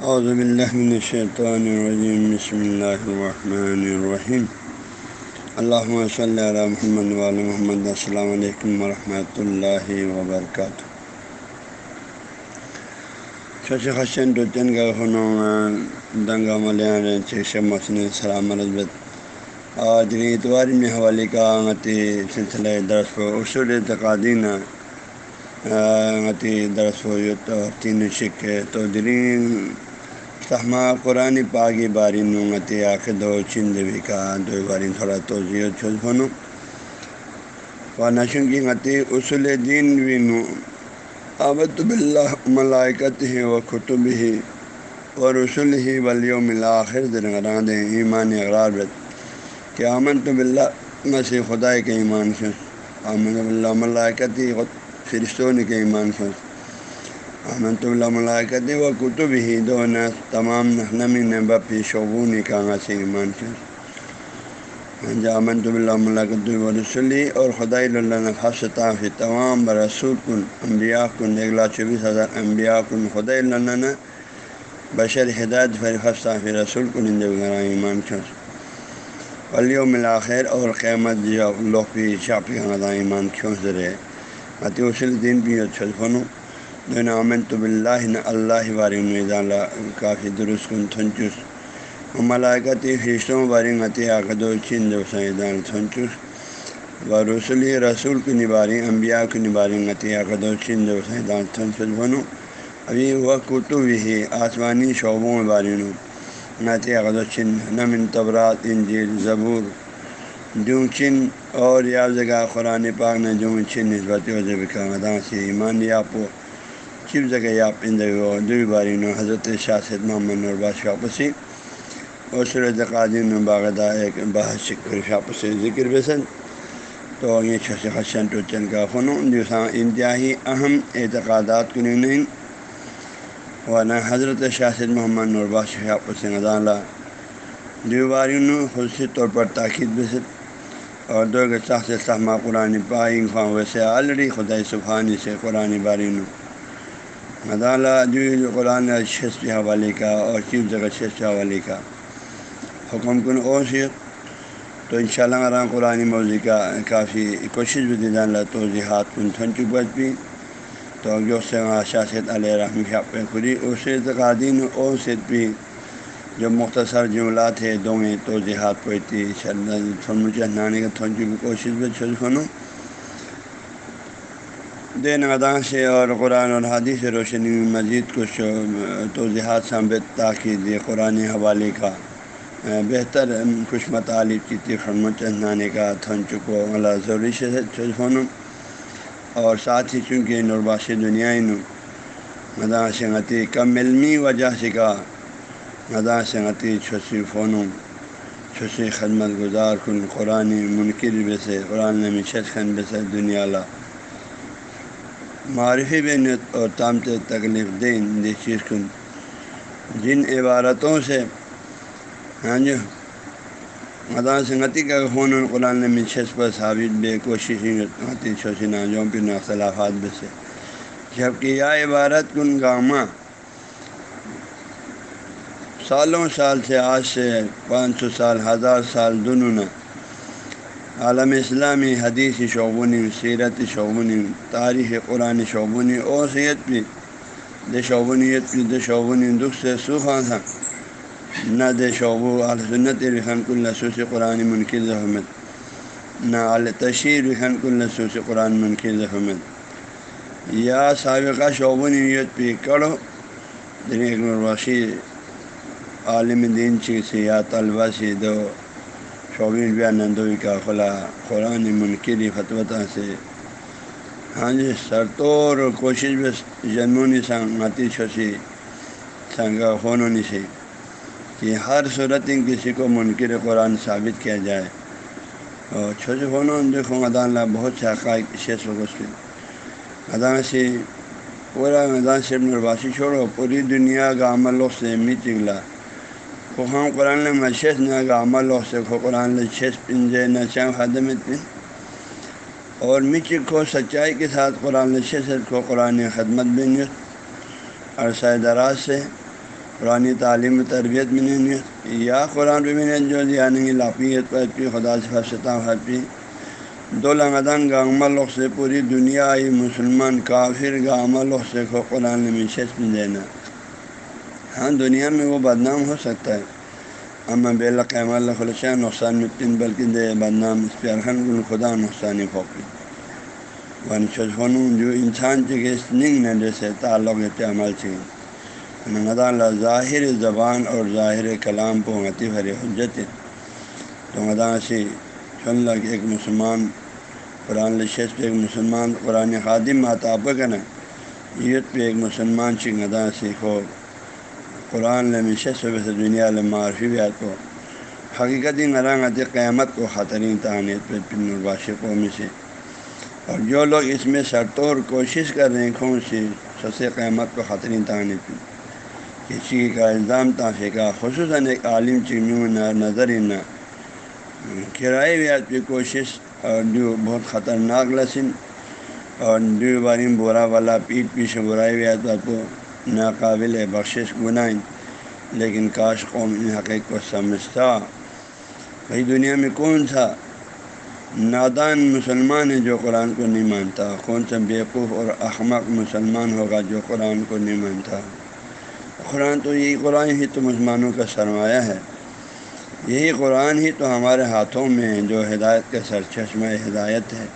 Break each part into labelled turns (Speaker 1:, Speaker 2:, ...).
Speaker 1: اعوذ باللہ من الشیطان الرجیم بسم اللہ الرحمن الرحیم اللہم صلی علی محمد وعلی محمد. السلام علیکم ورحمۃ اللہ وبرکاتہ چھوچ خشن ٹوچن کا خنوں دنگا ملیان چیش مسن سلام رضبت آج اتوار میں حوالے کا آتی سلسلہ درس و اصول تقادین غتی درس و تو تین شک تو درین تحمہ قرآن پاگی باری نوتی آخر دو چند بھی کا دو باری تھوڑا توضیع چھوز بنو و نشوں کی غتی اصول دین بھی نو۔ آبد بلّہ ملائکت ہی و خطب ہی اور رسول ہی ولیو ملا آخر درگران دیں۔ ایمان اقرار بت کہ آمن تو بلّہ مسیح خدا کے ایمان سے آمن اللہ ملائکت ہی فرشتوں کے ایمان سے احمد اللہ ملاقت و کتب ہی دو نہ تمام نمی نبی شعبون کا سے ایمان سے جامن اللہ ملاقت و رسولی اور خدائی اللہ حفصتا فی تمام برسول کن، انبیاء کن ایک لاکھ چوبیس ہزار انبیاء کن خدائی اللہ بشر ہدایت فر حفصہ فی رسول کن ان ایمان سے ولی و ملاخیر اور قیمت جو جی لوگ بھی شاپی ایمان کیوں سے رہے عتی دین بھی اچھا فنو دن امن تو بلّہ نہ اللہ بارن میدان کافی درست کن تھنچس ملائکتی فرشتوں بارنگ عطی عقد و چند سیدان تھنچس و رسول رسول کی نباری انبیاء کی نباری عطی عقد و چند سیدان تھنچس بنو۔ ابھی وہ کتب ہی آسمانی شعبوں میں بارین نعت عقد و چند نمن تبرات انجیل، زبور۔ جوں چن اور یا جگہ قرآن پاک نے جوں چن نسبت و جب کا مداں سے ایمان یا پو چپ جگہ یا پند دو باری نو حضرت شاست محمد نور بادشاہ پسی، اور صورت قادم باغدہ ایک بحث شکر شاپسی ذکر بسن۔ تو یہ چھش خشن ٹوچن کا فنون جو انتہائی اہم اعتقادات کو نہیں ورنہ حضرت شاست محمد نور بادشاہ پسند ادالہ دو باری نو خصوصی طور پر تاکید بسد اور دو کے ساخت صحمہ قرآن پائیں خواہ ویسے آلریڈی خدائی سبحانی سے قرآن باری نو مدالہ جو قرآن شیش کے حوالے کا اور چیف جگہ شیش کے حوالے کا۔ حکم کن اور تو ان شاء اللہ رام قرآن موضوع کا کافی کوشش بھی دی جان تو جہاد کن تھن چبت بھی۔ تو جو سے شاست علیہ رحم کی خری اسے تقادین اور سے بھی جو مختصر جملات ہے دو میں تو جہاد پڑتی تھن مجھے نانے کا تھن کی کوشش بھی چھوٹ فنوں دین ادا سے اور قرآن اور حادی سے روشنی مزید کچھ توضیحات ثابت تاکید قرآن حوالے کا بہتر کچھ مطالب کی تخمت چندانے کا تھن چکو اللہ ضروری سے فون اور ساتھ ہی چونکہ نرباش دنیا نو مدا سنگتی کم علمی وجہ سے کا مدا سنگتی چھسی فونوں چھسی خدمت گزار کن قرآن منکر بے قرآن میں خن بے سے دنیا لا۔ معرفی بینت اور تامت تکلیف دین دی چیز کن۔ جن عبارتوں سے ہاں جی مدان سنگتی کا خون قرآن میں چھس پر ثابت بے کوشش چھوسی ناجوں پھر اختلافات بے سے۔ جبکہ یہ عبارت کن گامہ سالوں سال سے آج سے پانچ سو سال، ہزار سال دونوں عالم اسلامی حدیث شعبونی، سیرت شعبونی، تاریخ قرآن شعبونی اور سید بھی، دے شعبونیت بھی، دے شعبونی دکھ سے سوخا تھا نہ دے شعبو السنت رحمت السوس قرآن منکر احمد نہ تشیر رحمت السوس قرآن منکر احمد یا سابقہ شعبونیت بھی کڑو دن ایک نرواشی عالم دین چیز یا طلبہ سے دو چوبیس بیا نندوئی کا خلا قرآن منکری فتوتہ سے۔ ہاں جی سرطور کوشش بھی جنمونی سنگاتی چھوسی سنگا خونونی سے کہ ہر صورت کسی کو منکر قرآن ثابت کیا جائے۔ اور چھوٹے خونوں دیکھو مدان اللہ بہت سے حقائق شیش و گوشت۔ ادان سے، پورا میدان سے نرباسی چھوڑو، پوری دنیا کا عمل سے میچنگلا کو ہم قرآن مشیش نہ عمل ہو سکو قرآن شیش پنجے نہ چاہ خدم پن اور مچ کو سچائی کے ساتھ قرآن شیش کو قرآن خدمت بن عرصۂ دراز سے قرآن تعلیم و تربیت میں نہیں یا قرآن پہ میں جو یعنی لاپیت پر پی خدا سے فستا پی دو لنگدان گامہ لوگ سے پوری دنیا آئی، مسلمان کافر گامہ لوگ سے کو قرآن میں شس میں ہاں دنیا میں وہ بدنام ہو سکتا ہے۔ اما بے لقم اللہ خلشہ نقصان متن بلکہ دے بدنام اس پہ الحمد خدا نقصان پھوپی ون چھن جو انسان چکے ننگ نہ جیسے تعلق عمل چاہیے۔ ندا ظاہر زبان اور ظاہر کلام کو غتی بھر حجت تو مدا سے چن لگ ایک مسلمان، قرآن لشیش پہ ایک مسلمان، قرآن خادم ماتاب کا نا یت پہ ایک مسلمان چنگدا سیکھو قرآن لمشس سے دنیا معرفی بیات کو حقیقت نرانگ قیامت کو خطرین تعانیت پہ پن قومی سے اور جو لوگ اس میں سرطور کوشش کر رہے ہیں خون سے سس قیامت کو خطرین تعانیت پہ کسی کا الزام تافے کا خصوصاً ایک عالم چنو نہ نظر نہ کرائے بیات پہ کوشش اور جو بہت خطرناک لسن اور جو باریم برا والا پیٹ پیچھے برائی بیات کو ناقابل بخشش گنائن لیکن کاش قوم ان حقیق کو سمجھتا۔ بھائی دنیا میں کون سا نادان مسلمان ہے جو قرآن کو نہیں مانتا؟ کون سا بیوقوف اور احمق مسلمان ہوگا جو قرآن کو نہیں مانتا؟ قرآن تو یہی قرآن ہی تو مسلمانوں کا سرمایہ ہے۔ یہی قرآن ہی تو ہمارے ہاتھوں میں ہے جو ہدایت کا سرچشمہ ہدایت ہے۔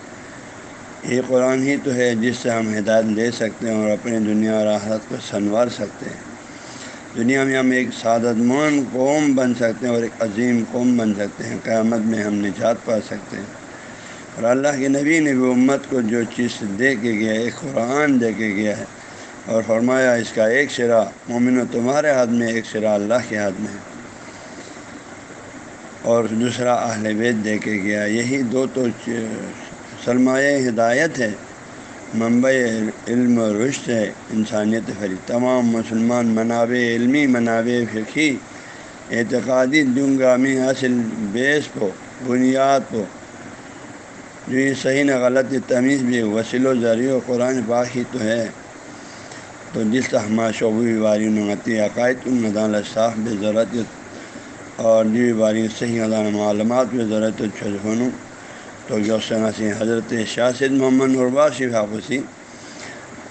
Speaker 1: یہ قرآن ہی تو ہے جس سے ہم ہدایت لے سکتے ہیں اور اپنی دنیا اور آحرت کو سنوار سکتے ہیں۔ دنیا میں ہم ایک سعادت مان قوم بن سکتے ہیں اور ایک عظیم قوم بن سکتے ہیں۔ قیامت میں ہم نجات پا سکتے ہیں۔ اور اللہ کے نبی نے بھی امت کو جو چیز دے کے گیا ایک قرآن دے کے گیا ہے اور فرمایا اس کا ایک شرا مومن و تمہارے ہاتھ میں، ایک شرا اللہ کے ہاتھ میں۔ ہے اور دوسرا اہل بیت دے کے گیا۔ یہی دو تو سرمایہ ہدایت ہے۔ منبع علم و رشت ہے۔ انسانیت فری تمام مسلمان منابع علمی، منابع فقی اعتقادی دنگامی حاصل بیس کو، بنیاد کو۔ جو یہ صحیح نہ غلط تمیز بھی وسیل و ذریعہ قرآن باقی تو ہے۔ تو جس طرح شعبی باری نغتی عقائد المدان صاف بے ضرورت اور جو صحیح ادان معلومات بے ضرورت چھجن تو یوسنسی حضرت شاست محمد نربا شف حافظی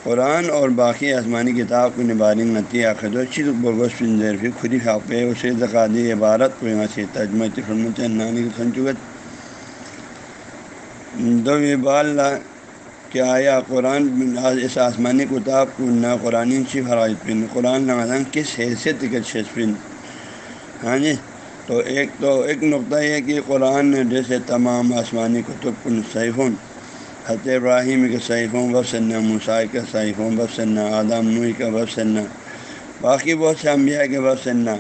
Speaker 1: قرآن اور باقی آسمانی کتاب کو نبارنگ نتی آخد چیز برگوش پنجر پھر خودی خاپے اسے زکادی عبارت کو یہاں سے تجمہ فرمت نانی کی سنچوت دو بال کہ آیا قرآن اس آسمانی کتاب کو نہ قرآن شف حرائط پن، قرآن نمازان کس حیثیت کے شیش پن۔ ہاں جی؟ تو ایک تو ایک نقطہ یہ کہ قرآن نے جیسے تمام آسمانی کتب کن صحیفون حت ابراہیم کے صحیفوں بب سننا کے صحیفوں بب سننا آدم نوئی کا بب سننا باقی بہت سے انبیاء کے بب سننا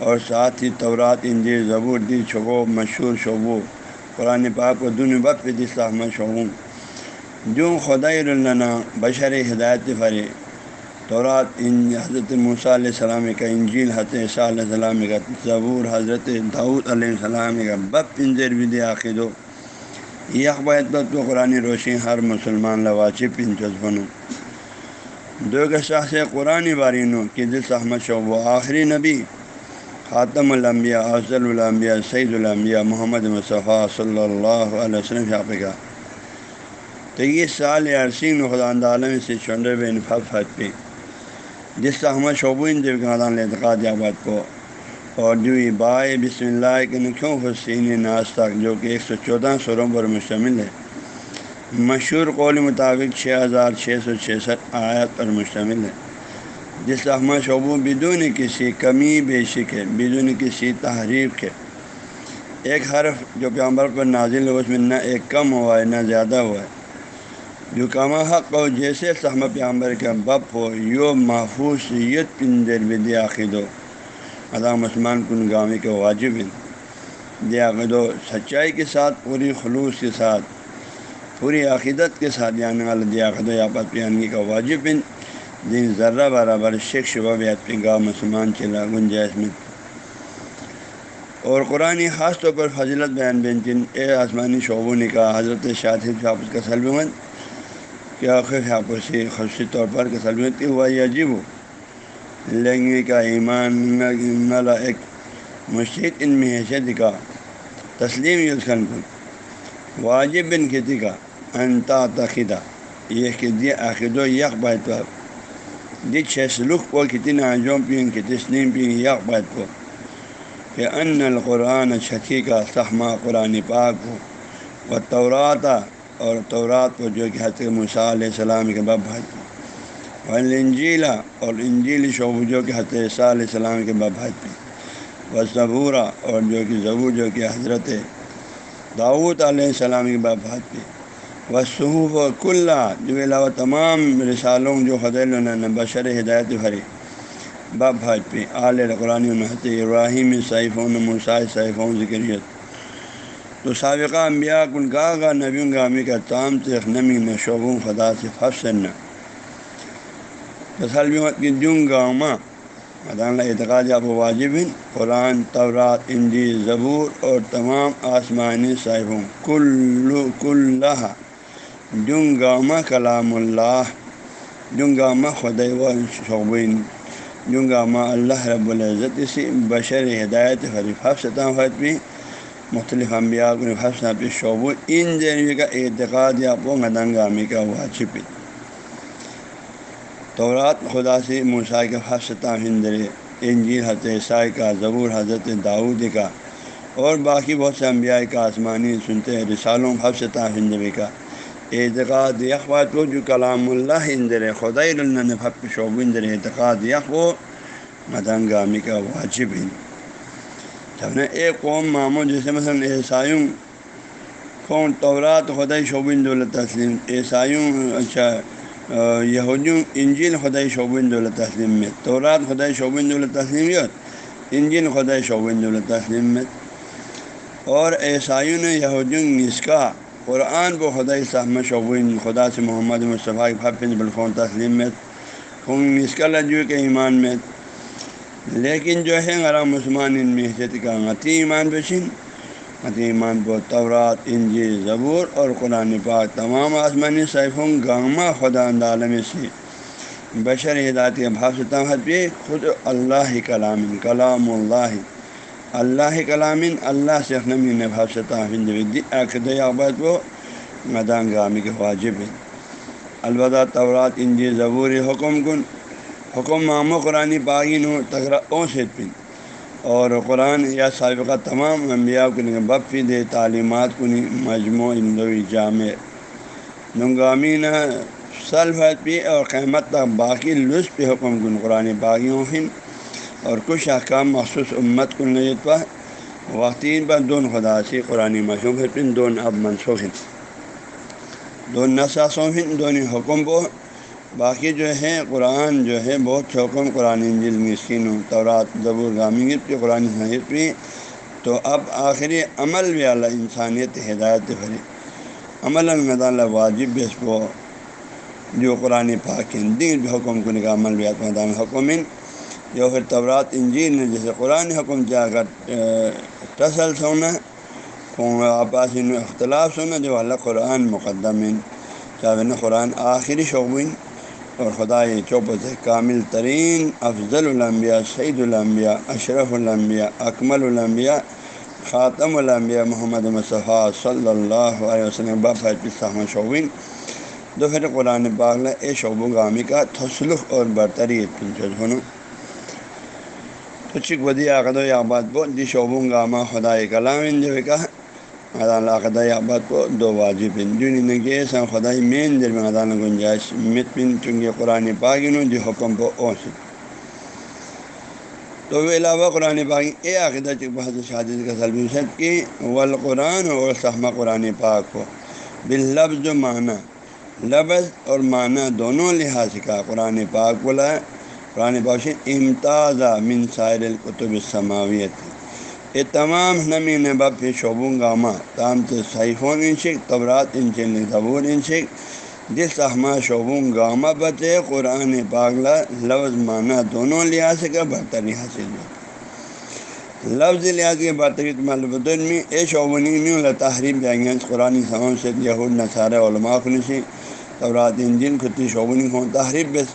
Speaker 1: اور ساتھ ہی تورات انجی زبور دی شبو مشہور شعبو قرآن پاک و دن بد پہ دس شعبوں جو خدا اللہ بشر ہدایت فرے تورات، ان حضرت موسیٰ علیہ السلام کا انجیل، حضرت عیسیٰ علیہ السلام کا ضبور حضرت داود علیہ السلام کا بب پنجر بھی عقید و یہ اخبار تو قرآن روشن، ہر مسلمان لواچی پن جذبن دو کے شاہ سے قرآن بارینوں کہ دل احمد شعب و آخری نبی، خاتم الانبیاء، افضل الانبیاء سعید الانبیاء، محمد مصطفیٰ صلی اللہ علیہ وسلم شاپ کا. تو یہ سال عرصین خدا عالم سے چنڈے بے انفاف پہ. جس سے احمد شعبین جب خاندان اعتقاد آباد کو۔ اور جو بائے بسم اللہ کے نکھوں حسین ناز تک جو کہ ایک سو چودہ سوروں پر مشتمل ہے۔ مشہور قول مطابق چھ ہزار چھ سو چھسٹھ آیات پر مشتمل ہے۔ جس احمد شعبوں بدون کسی کمی بیشک ہے بدون کسی تحریف کے۔ ایک حرف جو پیامبر پر نازل ہو اس میں نہ ایک کم ہوا ہے، نہ زیادہ ہوا ہے۔ جو کما حق ہو جیسے سہم پیامبر کا بپ ہو یو محفوظ یت پندر بھی عقید و ادا مسلمان کن گامی کے واجب عقید و سچائی کے ساتھ پوری خلوص کے ساتھ پوری عقیدت کے ساتھ یعنی والا عقد و یاپت پیانگی کا واجب دن ذرہ برابر شیخ شبہ بیات پہ گاہ مسلمان چلا گنجائش میں اور قرآن خاص طور پر فضلت بیان بین جن اے آسمانی شعبوں نے کہا حضرت شاطف شاپس کا سلمت کہ آخر آپ سے خصوصی طور پر کہ سلمت ہوا یہ عجیب ہو۔ لیں کا ایمان ایک مشید ان میں حیثیت کا۔ تسلیم یوز کن کن واجب بن کھیتی کا انتا تقیدہ یہ کہ دی عقید و یک بیت دی چھ سلوک کو کتنی ناجوم پین کی تسلیم پین یک بیت کو کہ ان القرآن چھتی کا صحمہ قرآن پاک ہو و توراتا اور تورات کو جو کہ حضرت مصع علیہ السلام کے باب بھائی پہ انجیلا اور انجیل شعب جو کہ حضرت عیسیٰ علیہ السلام کے باب بھائی پہ و صبورہ اور جو کہ ضبور جو کہ حضرت داود علیہ السلام کے باب بھائی پہ و صحوف و کلّہ جو علاوہ تمام رسالوں جو خدیل نے بشر ہدایت بھری باب بھائی پہ عال قرآن حضرت ابراہیم صیفون مسائے صیفون ذکریت تو سابقہ انبیاء کن گاہ گاہ نبی گامی کا تام سے نمی میں شعبوں خدا سے ففسن بسل مت کی جوں گاؤں ماں اعتقاد آپ واجب قرآن، تورات انجی زبور اور تمام آسمانی صاحبوں، کل کلّہ جوں کلام اللہ۔ جوں گامہ خد و شعبین۔ جوں گامہ اللہ رب العزت اسی بشر ہدایت حریف ستام حت بھی مختلف انبیاء کو حسن پہ شعبوں ان جنوی کا اعتقاد یا پو مدنگامی کا واجب تورات خدا سے موسیٰ کے حفصہ ہندر انجیل حضرت عیسائی کا ضبور حضرت داود کا، اور باقی بہت سے انبیاء کا آسمانی سنتے ہیں، رسالوں حفصہ ہندوی کا۔ اعتقاد یکبات کو جو کلام اللہ اندر خدا اللہ شعب اندر اعتقاد یک وہ مدنگامی کا واجب ہند جب ایک قوم ماموں جیسے مثلاً عیسائیوں قوم طورات خدائی شعبین دولت تسلیم، عیسائیوں اچھا یہودیوں، انجیل خدائی شعبین دولت تسلیم میں، تورات خدائی شعبین دولت تسلیمیت انجیل خدائی شعبین دولت تسلیم میں۔ اور عیسائیوں نے یہودیوں نسکا قرآن کو خدائی صاحب شعبین، خدا سے محمد مصطفیٰ بالفون تسلیم میں خون نسکا لجو کے ایمان میں۔ لیکن جو ہے غرام مسلمان ان میں حیثیت کا غتی ایمان بشین غتی ایمان بو تورات انجی زبور اور قرآن پاک تمام آسمانی صیفوں گامہ خدا عالم سے۔ بشر ہدایت بھاپ بھی خود اللہ کلام کلام اللہ۔ اللہ کلام، اللہ سے نمی عقد آباد و مدان گامی کے واجب ہے۔ البتہ طورات انجی ضبور حکم کن۔ حکم مامو قرآن باغین ہو تغرا او سے پن اور قرآن یا سابقہ تمام انبیاء کو بفی دے تعلیمات کو مجموع اندوی جامع۔ ننگامین سلفت پی اور قیمت تک باقی لطف حکم کن قرآن باغیوں ہن۔ اور کچھ احکام مخصوص امت کن نجت پہ وقتین پر دون خدا سے قرآن مشہور پن دون اب منسوخ دون نساسوں ہن دونوں حکم بو۔ باقی جو ہے قرآن جو ہے بہت چوکم قرآن انجل مسکین ہوں تورات زبور گامی کی قرآن حیث بھی تو اب آخری عمل بھی اعلیٰ انسانیت ہدایت بھری عمل المیدان واجب بھی اس کو جو قرآن پاک دین حکم کو نکا عمل بھی میدان حکومن جو پھر تورات انجیل نے جیسے قرآن حکم کیا کر ٹسل سونا آپاس میں اختلاف سونا جو اللہ قرآن مقدم چاہے قرآن آخری شعبین اور خدا چوپت کامل ترین، افضل الانبیاء سعید الانبیاء، اشرف الانبیاء، اکمل الانبیاء، خاتم الانبیاء محمد مصطفیٰ صلی اللہ علیہ وسلم بافِ شعبین۔ دو پھر قرآن باغلہ اے شعب و گامی کا تسلق اور برتری ہنو تو چک بدی عقد و آباد بو، دی شعب و گامہ خدا کلام جو کہا اللہ خدائی آباد کو دو واجب ہیں سا خدائی مین دل میں ادان گنجائش مت پن چونکہ قرآن پاکن جو حکم کو اوس تو وہ علاوہ قرآن پاک اے عقیدہ چک بحث شادی کا سلبیشت کی والقرآن اور صحمہ قرآن پاک ہو باللفظ و معنی لفظ اور معنی دونوں لحاظ کا قرآن پاک بولا ہے قرآن پاک سے امتاز من سائر القتب السماویت یہ تمام نمی نبب شعبوں گامہ تام سے صحیفون انشک طبرات انشن ضبور انشک جس احمہ شعبوں گامہ بتے، قرآن پاگلہ لفظ معنی دونوں لحاظ کا برتری حاصل ہو۔ لفظ لحاظ کے برتری ملبۃ میں اے شعبنی میں اللہ تحریم جائیں گے قرآن سماؤں سے یہود، نصارہ، علماء خنسی طورات انجن خطی شعبنی ہوں تحریب بس،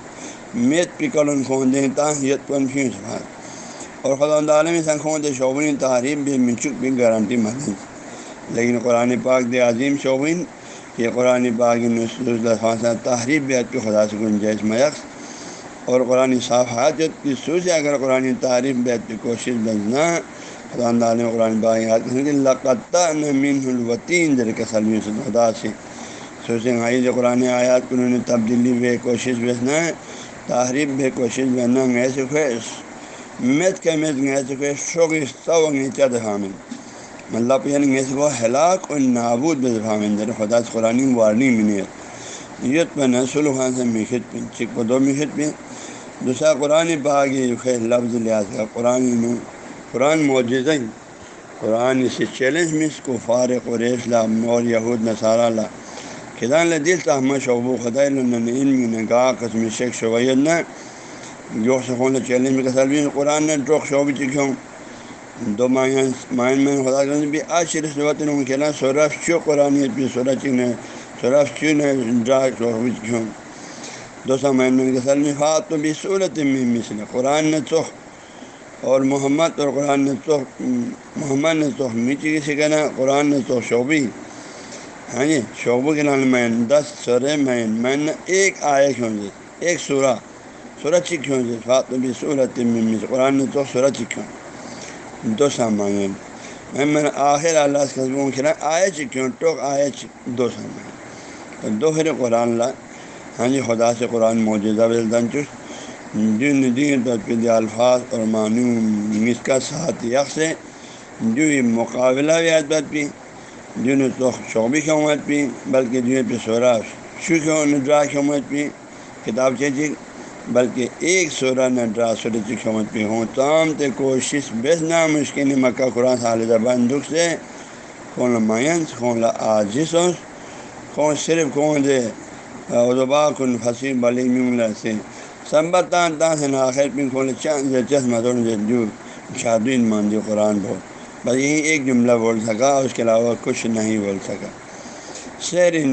Speaker 1: میت پکل خون دیں تا، یت کن پھینس اور خدا عالم سن خون دے شعبین تعریف بھی منچک بھی گارنٹی مانی لیکن قرآن پاک دے عظیم شعبین یہ قرآن پاک تحریف بھی کی خدا سے گنجائش میکس اور قرآن صافحات کی سوچ اگر قرآن تعریف بیت کی کوشش بجنا خدا نے قرآن باغ مین الوطین در کے سلم خدا سے۔ سوچیں گائی جو قرآن آیات کو انہوں نے تبدیلی بے کوشش بھیجنا ہے تحریف بے کوشش بہنا گئے سے خوش میت کے میت گئے شوق سو نیچا دہامن مطلب یعنی وہ ہلاک اور نابود بے دفامن در خدا قرآن وارننگ منیت یت پہ نسل خان سے میخت پہ، چک پہ دو میخت پہ۔ دوسرا قرآن باغی خیر لفظ لحاظ کا قرآن میں قرآن معجزہ قرآن سے چیلنج مس کو فارق و ریسلا اور یہود، نصارہ لا۔ خدان دل تحمد شعبو خدا علم نگاہ قسم شیخ شویت نہ۔ جو سکون چیلنج میں کسل بھی قرآن نے ٹوک شعبی چکھوں دو مائن مائن میں خدا بھی آج شرف صوت کھیلا سورف چو قرآن بھی سورہ چکن سورف چو نے ڈرا شعبی چکھوں دو سو مہین کسل میں خات بھی صورت میں مثل قرآن نے چوک اور محمد اور قرآن نے تو، محمد نے تو میچی کسی کہنا، قرآن نے تو شعبی۔ ہاں جی شعبوں کے نام مین دس سورے مین مین ایک آئے کیوں جی ایک سورہ۔ سورہ چکھوں جی فاطبی صورت میں قرآن نے تو سورہ چکھوں دو سامان میں میں آخر اللہ سے قصبوں کھلا آئے چکھوں ٹوک آئے دو سامان تو دو پھر قرآن لا ہاں جی خدا سے قرآن موجودہ بلدن چست جن دین تدفید الفاظ اور معنی مس کا ساتھ یک سے جو مقابلہ بھی عادت پی جن تو شعبی کی امت پی بلکہ جو پہ سورا شو کی نڈرا کی امت پی کتاب چیزی بلکہ ایک سورہ نڈرا سورج کی امت پی ہوں۔ تام تے کوشش بیس نہ مشکل مکہ قرآن صاحب زبان دکھ سے۔ کون مائنس کون عاجز کون صرف کون دے۔ ادبا کن پھنسی بلی میونگ سے۔ سمبتان تا سے آخر پن کھولے چاند چشمہ جو شادین مان جو قرآن بہت بس یہی ایک جملہ بول سکا، اس کے علاوہ کچھ نہیں بول سکا۔ شیر ان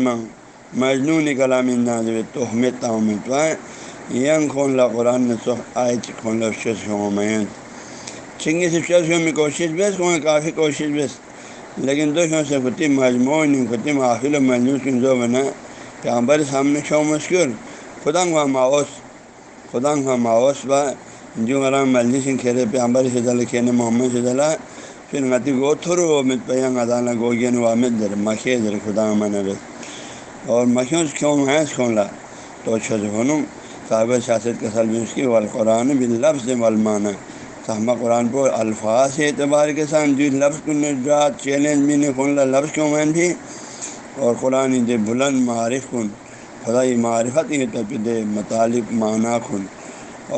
Speaker 1: مجنون کلام نازو تہمت تہمت ینگ کھون لا قرآن نے تو آئے کھون لا شخص میں چنگی سے شخص میں کوشش بیس کون کافی کوشش بیس لیکن دو شو سے خطی مجموعی خطی محفل و مجلوس کی جو بنا کہ ہمارے سامنے شو مشکل خدا وہاں ماؤس خدا کا ماوس با جو مرام ملجی سنگھ کھیرے پہ سے دل کھینے محمد سے دلا پھر غتی گو تھرو مت پہ ادانا گو گین وامد در مکھے در خدا من اور مکھیوں سے کیوں میں کھون لا تو چھت ہنم صاحب سیاست کے سلم اس کی، والقرآن بال لفظ والمانہ صحمہ قرآن پر الفاظ اعتبار کے ساتھ جو لفظ کن چیلنج بھی نے کھون لفظ کیوں میں بھی۔ اور قرآن دے بلند معارف کن خدائی معرفت یہ تب دے مطالب معنی کن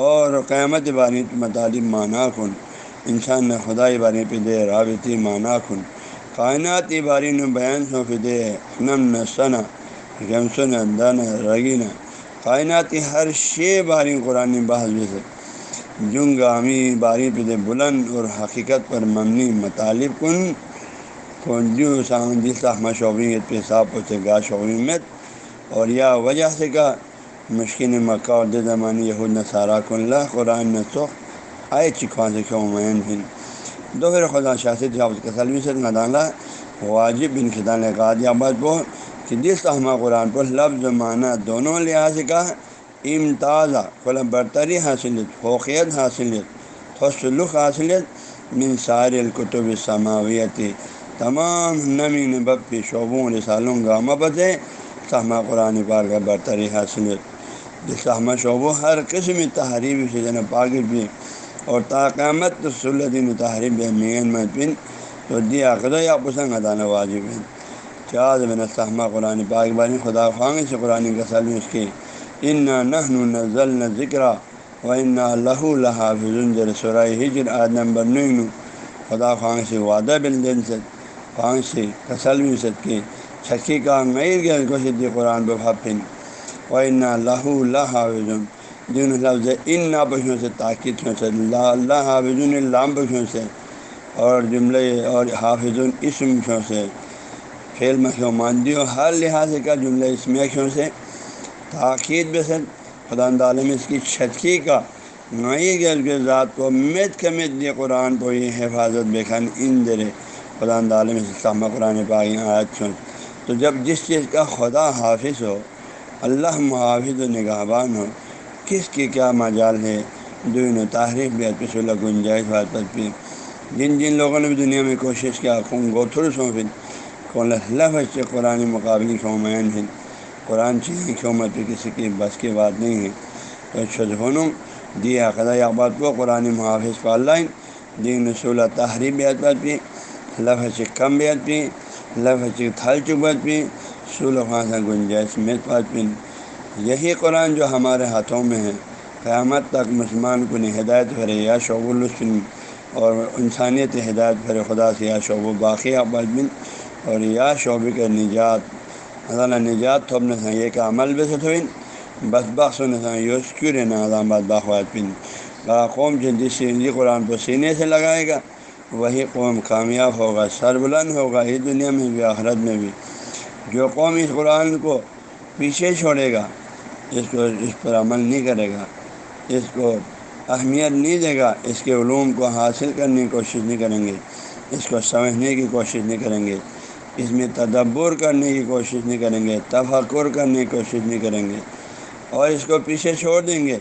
Speaker 1: اور قیامت بانی مطالب معنی کن انسان نے خدائی باری پہ دے رابطی معنی کن کائناتی باری نے بیان سو پہ دے نم نہ ثنا گمسن دن رگینہ کائناتی ہر شے باری قرآن بحث بھی سے۔ جنگامی باری پہ بلند اور حقیقت پر ممنی مطالب کن۔ کن جو سان جس مشوریت پہ صاف ہوتے گا شعبیت اور یا وجہ سے کا مشکل مکہ اور زمانی یہود نصارہ کو اللہ قرآن نے تو آئے چکھوان سے کیوں مین بن دو پھر خدا شاست جاوز کے سلوی سے ندانہ واجب بن خدان قاد آباد کو کہ جس طرح قرآن پر لفظ معنی دونوں لحاظ کا امتازہ کھلا برتری حاصلیت فوقیت حاصلیت حسلخ حاصلیت من سار القتب سماویتی تمام نمی نبب شعبوں، رسالوں گا مبد سہمہ قرآن پاک کا برتری حاصل سہمہ شعبہ ہر قسم تحریب سے جناب پاکر بھی اور تاقامت سلدین تحریب مین مدن تو دیا خدا یا پسند ادانا واجب ہے چاد بن سہمہ قرآن پاک بانی خدا خواہ سے قرآن کا سلم اس کی۔ ان نہ نزل نہ ذکر و ان لہو لحافظ سرائے ہجر آد نمبر نو خدا خواہ سے وعدہ بل دن سے خواہ سے کسل ست کی چھکی کا غیر گیا کو دی قرآن پہ و ان اللہ اللہ جن لفظ ان نا پشوں سے تاکید کیوں سے اللہ اللہ حافظ اللہ پشوں سے اور جملے اور حافظ اسم کیوں سے فیل مکھیوں ماندی ہر لحاظ کا جملہ اسمیہ کیوں سے تاکید بے سے خدا عالم اس کی چھتکی کا نئی گل کے ذات کو میت کے میت دی قرآن کو یہ حفاظت بےخان ان درے۔ خدا عالم اسلامہ قرآن پائی آیت سن۔ تو جب جس چیز کا خدا حافظ ہو، اللہ محافظ و نگہبان ہو، کس کی کیا مجال ہے؟ دین و تحریف بھی پھر گنجائش بات پر بھی۔ جن جن لوگوں نے بھی دنیا میں کوشش کیا، خون گوتھر سو پھر۔ کون لفظ سے قرآن مقابلی شومین ہے قرآن چین قومت پہ کسی کی بس کی بات نہیں ہے تو شدھونم دی خدا اقبات کو قرآن محافظ کو اللہ دین رسول تحریب بیت بات بھی، لفظ سے کم بیت بھی، لفظ سے تھل چبت بھی، سول خاصا گنجائش میت بات بھی۔ یہی قرآن جو ہمارے ہاتھوں میں ہے۔ قیامت تک مسلمان کو ہدایت بھرے یا شعب السلم اور انسانیت ہدایت بھرے خدا سے یا شعب و باقی بن اور یا شعبے کے نجات. اللہ نجات تو اپنے یہ کہ عمل بے ستوین بس بخش یوس کیوں رہنا؟ علام باد باخوات پن قوم جو جس قرآن کو سینے سے لگائے گا. وہی قوم کامیاب ہوگا، سر بلند ہوگا اس دنیا میں بھی، آخرت میں بھی. جو قوم اس قرآن کو پیچھے چھوڑے گا، اس کو اس پر عمل نہیں کرے گا. اس کو اہمیت نہیں دے گا، اس کے علوم کو حاصل کرنے کی کوشش نہیں کریں گے. اس کو سمجھنے کی کوشش نہیں کریں گے. اس میں تدبر کرنے کی کوشش نہیں کریں گے، تفکر کرنے کی کوشش نہیں کریں گے۔ اور اس کو پیچھے چھوڑ دیں گے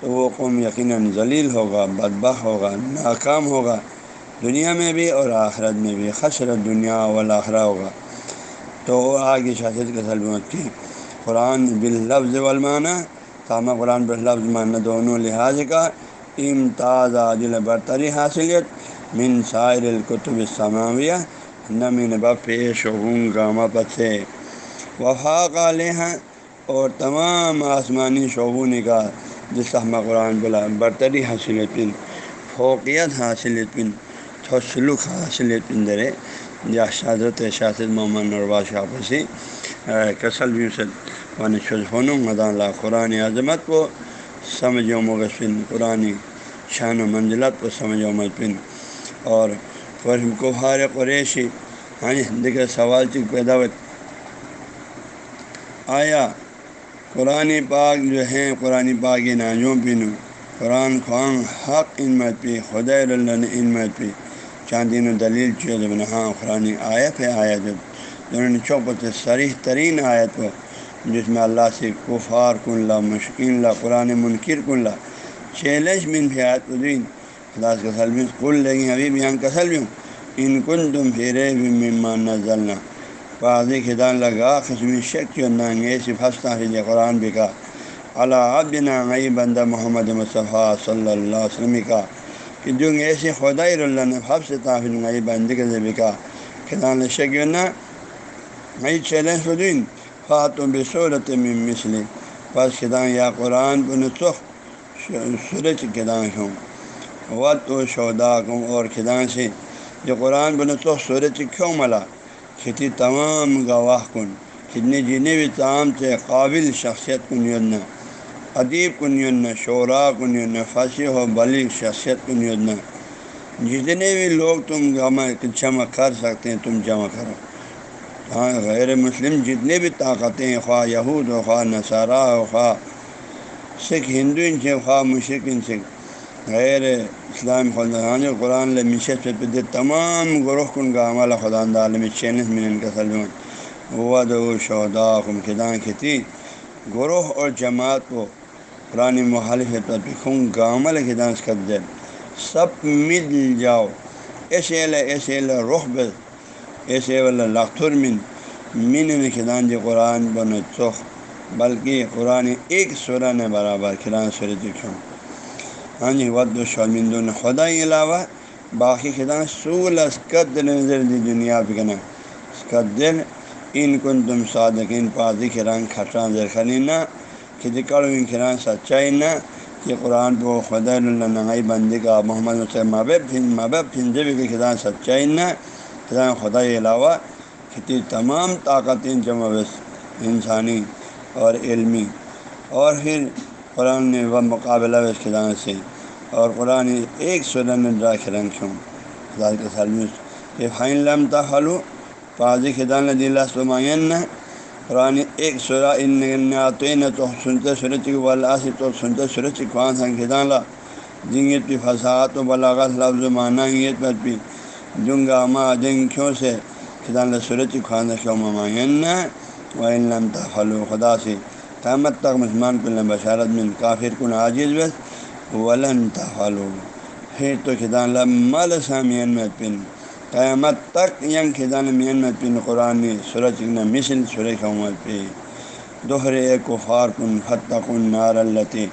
Speaker 1: تو وہ قوم یقیناً ذلیل ہوگا بدبخ ہوگا، ناکام ہوگا۔ دنیا میں بھی اور آخرت میں بھی، خسرت دنیا والاخرہ ہوگا۔ تو وہ آگے شاست کا سلمت کی۔ قرآن باللفظ والمانہ تامہ قرآن باللفظ معنی دونوں لحاظ کا۔ امتاز عادل برتری حاصلیت، من سائر القتب السماویہ۔ نمین بفیش وغون گامہ پتھے وفاق علیہ اور تمام آسمانی شعبوں کا جس ہم قرآن بلا برتری حاصل پن فوقیت حاصل پن تھوسلوک حاصل پن درے۔ یا شادت شاست محمد نرواز شاپسی کسل بھی ون شفن مدان اللہ قرآن عظمت کو سمجھ و مغفن قرآن شان و منزلت کو سمجھ و مجفن اور کفار قریشی یعنی ہاں دیکھے سوال چک پیدا آیا قرآن پاک جو ہیں، قرآن پاک ناجوں پینو قرآن خوان حق ان مت پی خدا اللہ ان مت پی چاندین و دلیل چیز ہاں قرآن آیت ہے، آیت دونوں نے چوپت سریح ترین آیت کو جس میں اللہ سے کفار کن لا، مشکین لا، قرآن منکر کن لا۔ چیلنج من فیات الدین خدا کا سلم کل لگی ابھی بھی کا سلم ان کن تم پھیرے بھی ممان نہ پازی خدان لگا، قسم شک کی نانگے سے پھنستا ہے قرآن بھی کا اللہ اب نئی بندہ محمد مصطفیٰ صلی اللہ علیہ وسلم کا کہ جو ایسے خدا اللہ نے حفظ تافر نئی بندی کے ذبی کا خدان شک نہ نئی چیلنج الدین فاتو بصورت میں مسلم پس کدان یا قرآن بن سخ سورج کدان ہوں وط و شودا کم اور کدان سے۔ جو قرآن بن سخ سورج کیوں ملا؟ کھیتی تمام گواہ کن۔ کتنے جتنے بھی تمام سے قابل شخصیت کن یودنا ادیب کن یودنا شعرا کن یودنا پھنسی ہو بلی شخصیت کن یودنا جتنے بھی لوگ تم جمع کر سکتے ہیں، تم جمع کرو۔ ہاں غیر مسلم جتنے بھی طاقتیں خواہ یہود ہو، خواہ نصارہ ہو، خواہ سکھ، ہندو ان سے خواہ مشرق ان سے غیر اسلام خدان قرآن مشت پہ تمام گروہ کن کا عمل خدا عالم چینس من کا سلم ود و شہدا کم خدان کھیتی گروہ اور جماعت کو قرآن مخالف خون کا عمل خدان قدر سب مل جاؤ۔ ایسے ایسے رخ بس ایسے والا لاکھر من۔ مین خدان جو قرآن بن چوخ۔ بلکہ قرآن ایک سورہ نے برابر خدان سور دکھوں ہاں جی ود و شرمندوں خدا علاوہ باقی خدان سول قدر نظر دی دنیا پہ کہنا قدر ان کن تم صادق ان پادی خران کھٹران زر خلینا کہ دکڑ ان خران سچائی نہ کہ قرآن پہ خدا اللہ نئی بندی کا محمد مبب مبب پھنجے بھی خدان سچائی نہ خدا خدا علاوہ کھیتی تمام طاقتیں جمع بس انسانی اور علمی اور پھر قرآن نے وہ مقابلہ بس خدا سے اور قرآن ایک سلن ڈرا خرن چھوں خدا کے کہ فائن لم تخلو پازی خدا نے دلا سمعین قرآن ایک سورہ ان تو سنتے سورج والا تو سنتے سورج خوان سن کھدالا جنگت پی فساد و بلاغت لفظ معنیت پر پی جنگا ما جنگ کیوں سے کھدان سورج خوان شوم معین و علم تفلو خدا سے قیامت تک مسلمان کل بشارت من کافر کن عاجز بس، ولن تفلو پھر تو کھدان مل سامین میں پن۔ قیامت تک ینگ کھدان مین میں پن۔ قرآن سورج مسل سورج حمت پہ۔ دوہرے کفار کن فتح کن نار التی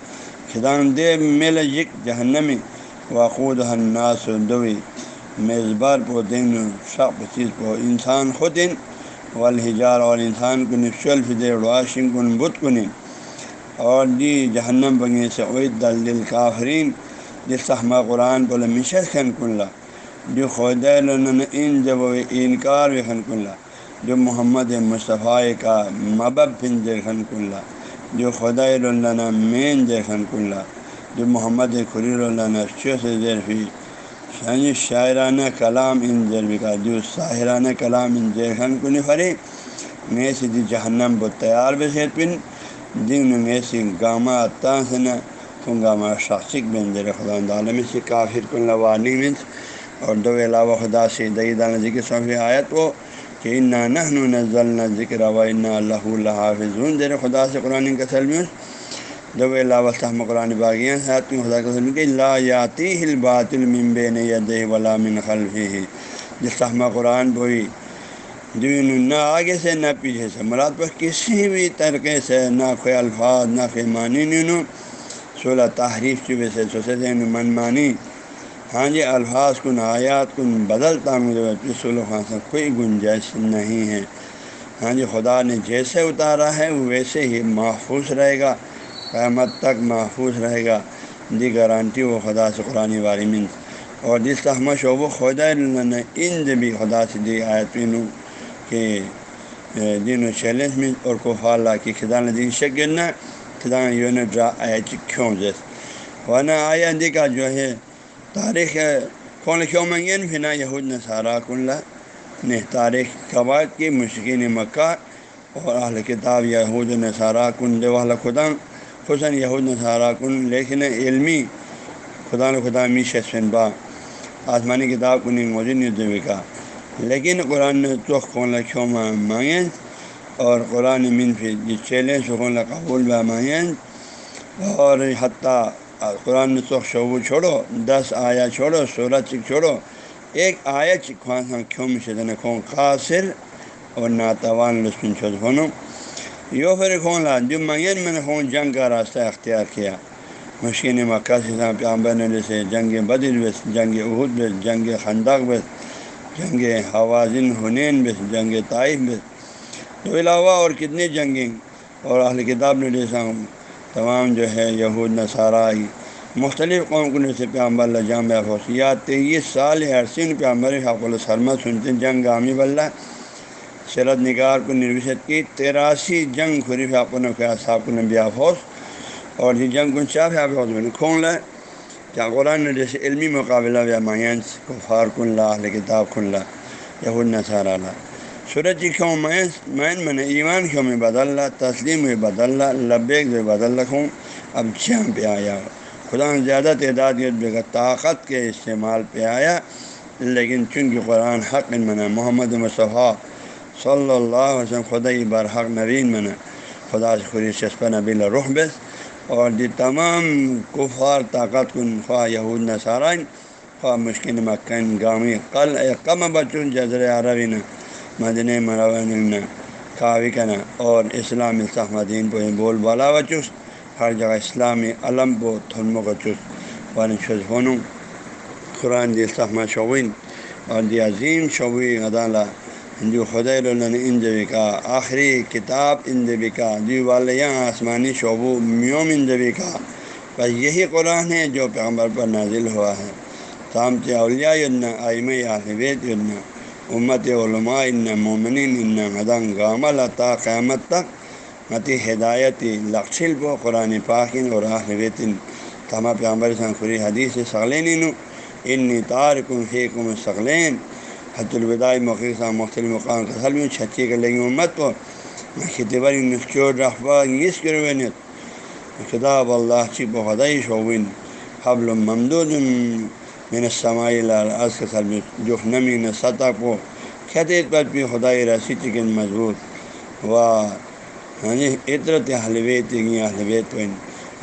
Speaker 1: خدان دے مل یک جہنمی۔ وقود الناس دوی۔ میزبار پو دن شخ چیز پو انسان خود ان والحجار اور انسان کن شلف دے کن بت کن اور دی جہنم بنگے سے عید دل دل کافرین جس سہما قرآن بول مشر خن کن لا جو خود ان جب و انکار و خن کن لا جو محمد مصطفیٰ کا مبب فن دے خن کن لا جو خدا اللہ مین دے خن کن لا جو محمد خریر اللہ شو سے زیر فی شانی شاعرانہ کلام ان ضربی کا جو ساحرانہ کلام ان زیر خن کن فری میں سے دی جہنم بو تیار بے پن۔ دن میں سے گاما تانسنا کن گاما شخصک بن دیر خدا عالم سے کافر کن لوانی منس اور دو علاوہ خدا سے دئی دان ذکر صفی آیت وہ کہ انا نحن نزلنا ذکر و انا اللہ اللہ حافظ خدا سے قرآن کا سلم دو علاوہ صحم قرآن باغیاں حیات میں خدا کا سلم کہ لا یاتی ہل بات المب ید ولا من خلف ہی جس صحمہ قرآن بوئی، دین نہ آگے سے نہ پیچھے سے۔ مراد پر کسی بھی طریقے سے نہ کوئی الفاظ، نہ کوئی معنی نینو صلح تحریف چبے سے سوچے من مانی۔ ہاں جی الفاظ کن، آیات کن بدلتا مجھے رسول خان سے کوئی گنجائش نہیں ہے۔ ہاں جی خدا نے جیسے اتارا ہے، ویسے ہی محفوظ رہے گا۔ قیامت تک محفوظ رہے گا۔ دی گارنٹی وہ خدا سے قرآن وارمن اور جس طرح شعب و خدا نے ان بھی خدا سے دی آیتین کہ دن و چیلنج میں اور کو فاللہ کی خدا نے دین شکلنا خدا یون ڈرا آیا کیوں جیسے ورنہ آیا دی کا جو ہے، تاریخ کون کیوں منگین پھر نہ یہود نے سارا کن نے تاریخ قواعد کی مشکین مکہ اور اہل کتاب یہود نے سارا کن دے، والا خدا حسن یہود نے سارا کن، لیکن علمی خدا خدا می شسن با۔ آسمانی کتاب کو نہیں موجود نہیں کا۔ لیکن قرآن نے تو کون کیوں مانگیں اور قرآن من پھر جس قبول با مانگیں اور حتیٰ قرآن میں تو شعبو چھوڑو، دس آیا چھوڑو سولہ چک چھوڑو۔ ایک آیا چکھوان ہاں کیوں مشن کھوں قاصر اور ناتوان لسپن چھوٹ کھونو یو پھر کھون لا جو منگین میں نے خون جنگ کا راستہ اختیار کیا. مشکل مکہ سے پیامبر نے جیسے جنگ بدر بس، جنگ عہد بس، جنگ خندق بس، جنگ حوازن حنین بس، جنگ طائف بس. تو علاوہ اور کتنی جنگیں؟ اور اہل کتاب نے جیسا تمام جو ہے یہود، نصارہ، مختلف قوم کو جیسے پیامبر اللہ جام یا تیئیس سال عرصین پیامبر حق السلمت سنتے جنگ عامب اللہ شرد نگار کو نروشت کی، تیراسی جنگ خریف آپ نے صاحب کو نبی حفوظ اور یہ جنگ کن شاف حفوظ میں نے کھون لائے کیا قرآن نے جیسے علمی مقابلہ یا مائنس کو فارق اللہ علیہ کتاب کھن لا یہود نصار اللہ سورج کی کیوں مینس مین میں نے ایمان کیوں میں بدل لا تسلیم ہوئے بدل لا لبیک ہوئے بدل رکھوں اب جام پہ آیا۔ خدا نے زیادہ تعداد بغیر طاقت کے استعمال پہ آیا، لیکن چونکہ قرآن حق ان منع محمد مصطفیٰ صلی اللہ علیہ وسلم خدا برحق نوین منع خدا سے خری شسپہ نبی رخ بس اور دی تمام کفار طاقت کن خواہ یہود نصارائن خواہ مشکل مکن گامی قل کم بچوں جزر عربین مدن مرون کاوی کنا اور اسلام صحمدین پہ بول بالا وچس ہر جگہ اسلامی علم بو تھنم کا چس ون شزفون قرآن دی صحمہ شعین اور دی عظیم شعبی عدالہ جو خدا ان کا آخری کتاب انجبی کا دی والیاں آسمانی شعبو میوم انجبی کا بس یہی قرآن ہے جو پیغمبر پر نازل ہوا ہے۔ تامت اولیاء یدنا آئم آخبیت یدنا، امت علماء ان مومنین ان مدن گامل عطا قیامت تک۔ متی ہدایتی لقشل کو قرآن پاکن اور آخبیتن تمہ پیغمبر خری حدیث سغلین ان تارکم فیکم سغلین۔ حت الوداع موقع سے مختلف مقام کا حل میں چھچی کر لیں گے امت کو خطبر چوٹ رفبا انگیس کروینت کتاب اللہ چی بہ خدائی شوبن حبل ممدود من سمائل از کے سر جو نمی نہ کو خطیت پر بھی خدائی رسی چکن مضبوط. و یعنی ہاں جی عطرت حلویت حلویت یعنی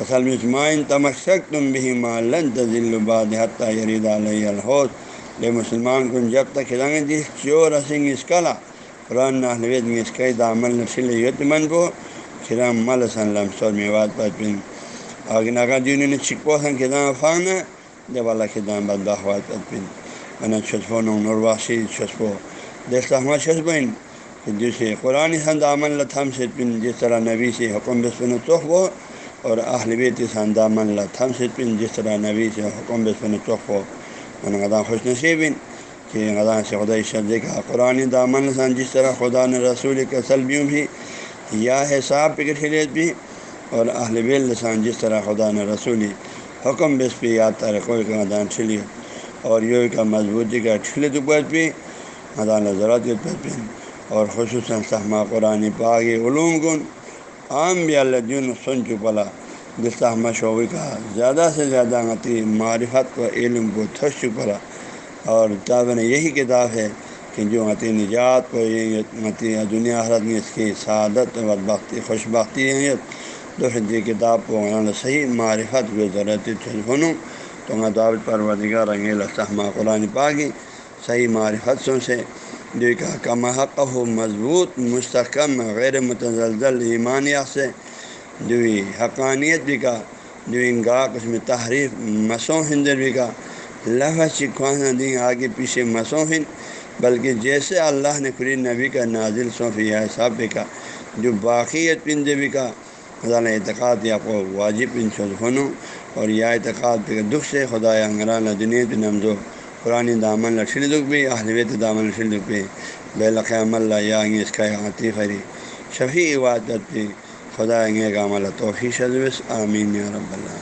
Speaker 1: اصل مسمائن تمکسک تم بھی مالن تزل باد حتیٰ یرید علیہ الحوض لے مسلمان کن جب تک کھلائیں گے جس چور رسنگ اس کلا قرآن نحلویت میں اس کا دامل نسل یت من کو کھرام مل سلم سور میوات پر پن آگے ناگا جنہوں نے چھپو سن کھدام فان جب اللہ کھدام بد بخوات پر پن بنا چھسپو نورواسی چھسپو دیکھتا ہمارا چھسپین کہ جسے قرآن سن دامن لتھم سے پن جس طرح نبی سے حکم بسپن توخ ہو اور اہلویت سن دامن لتھم سے پن جس طرح نبی سے حکم بسپن توخ ہو من غدا خوش نصیبن کہ غدا سے خدا شد کا قرآن دامن سان جس طرح خدا نے رسول کے سلبیوں بھی یا حساب پہ کھلیت بھی اور اہل بیل لسان جس طرح خدا نے رسولی حکم بس پہ یا ترقی کا مدان چھلی اور یو کا مضبوطی کا ٹھلے دوپہر پہ مدان ضرورت پہ اور خصوصاً صحمہ قرآن پاگ علوم گن عام بھی اللہ جن سن چپلا جس طرح شعبے کا زیادہ سے زیادہ غتی معرفت و علم کو تھس چپلا اور کتاب نے یہی کتاب ہے کہ جو غتی نجات کو دنیا حرت میں اس کی سعادت و بختی خوش بختی ہے دوسری کتاب کو صحیح معرفت کو ضرورت بنوں۔ تو میں دعوت پروردگار رنگیل صحمہ قرآن پاگی صحیح معرفت سوں سے۔ جو کہ کم حق ہو مضبوط، مستحکم، غیر متزلزل ایمانیہ سے۔ جو حقانیت بھی کا جو انگا اس میں تحریف مسوں ہندر بھی کا۔ لفظ چکھوانا دیں آگے پیچھے مسوں ہند بلکہ جیسے اللہ نے خری نبی کا نازل صوفیہ صاحب کا۔ جو باقیت پن بھی کا خدا اعتقاد یا کو واجب ان شنوں اور یا اعتقاد پہ دکھ سے خدا انگران دنیا نمزو۔ قرآن دامن لشل دکھ بھی اہلویت دامن لشل دکھ بھی۔ بے لقم اللہ یا اس کا عاطف ہری شفیع عبادت بھی۔ خدا کا عمل توفیش آمین یا رب اللہ